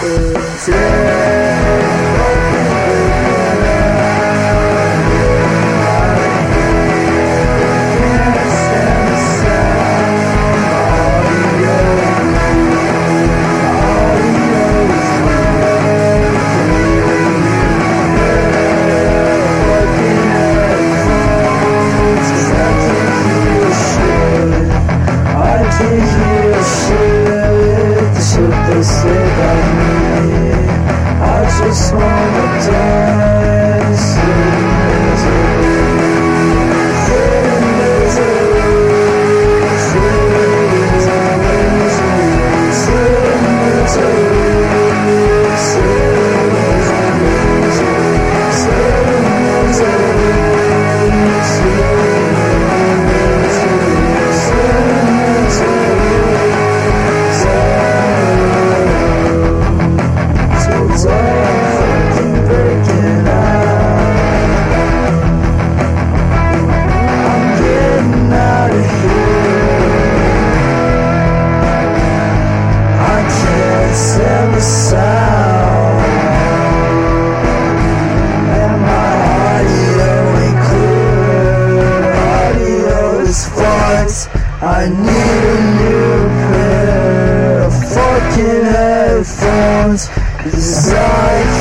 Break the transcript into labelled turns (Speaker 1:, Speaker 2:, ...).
Speaker 1: Jesus. I need a new pair of fucking headphones Cause I